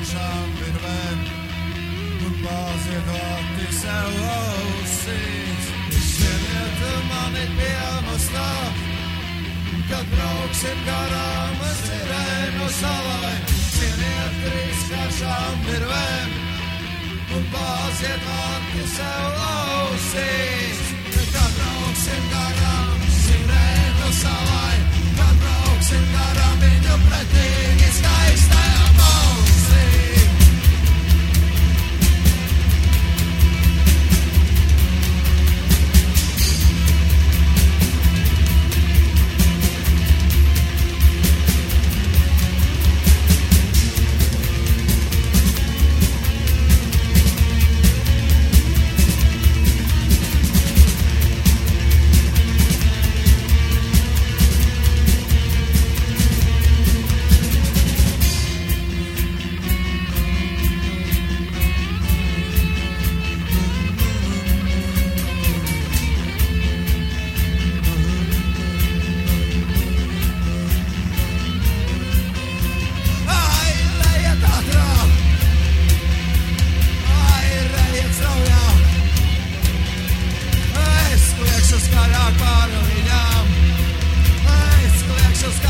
trīskāršām virvēm un bāziet sev ausīs. Cieniet mani piemastā, kad brauksim garām sirēnu salai, cieniet trīskāršām virvēm un bāziet sev ausīs. Aizkarā pāri viņām Aizkliekšanas kā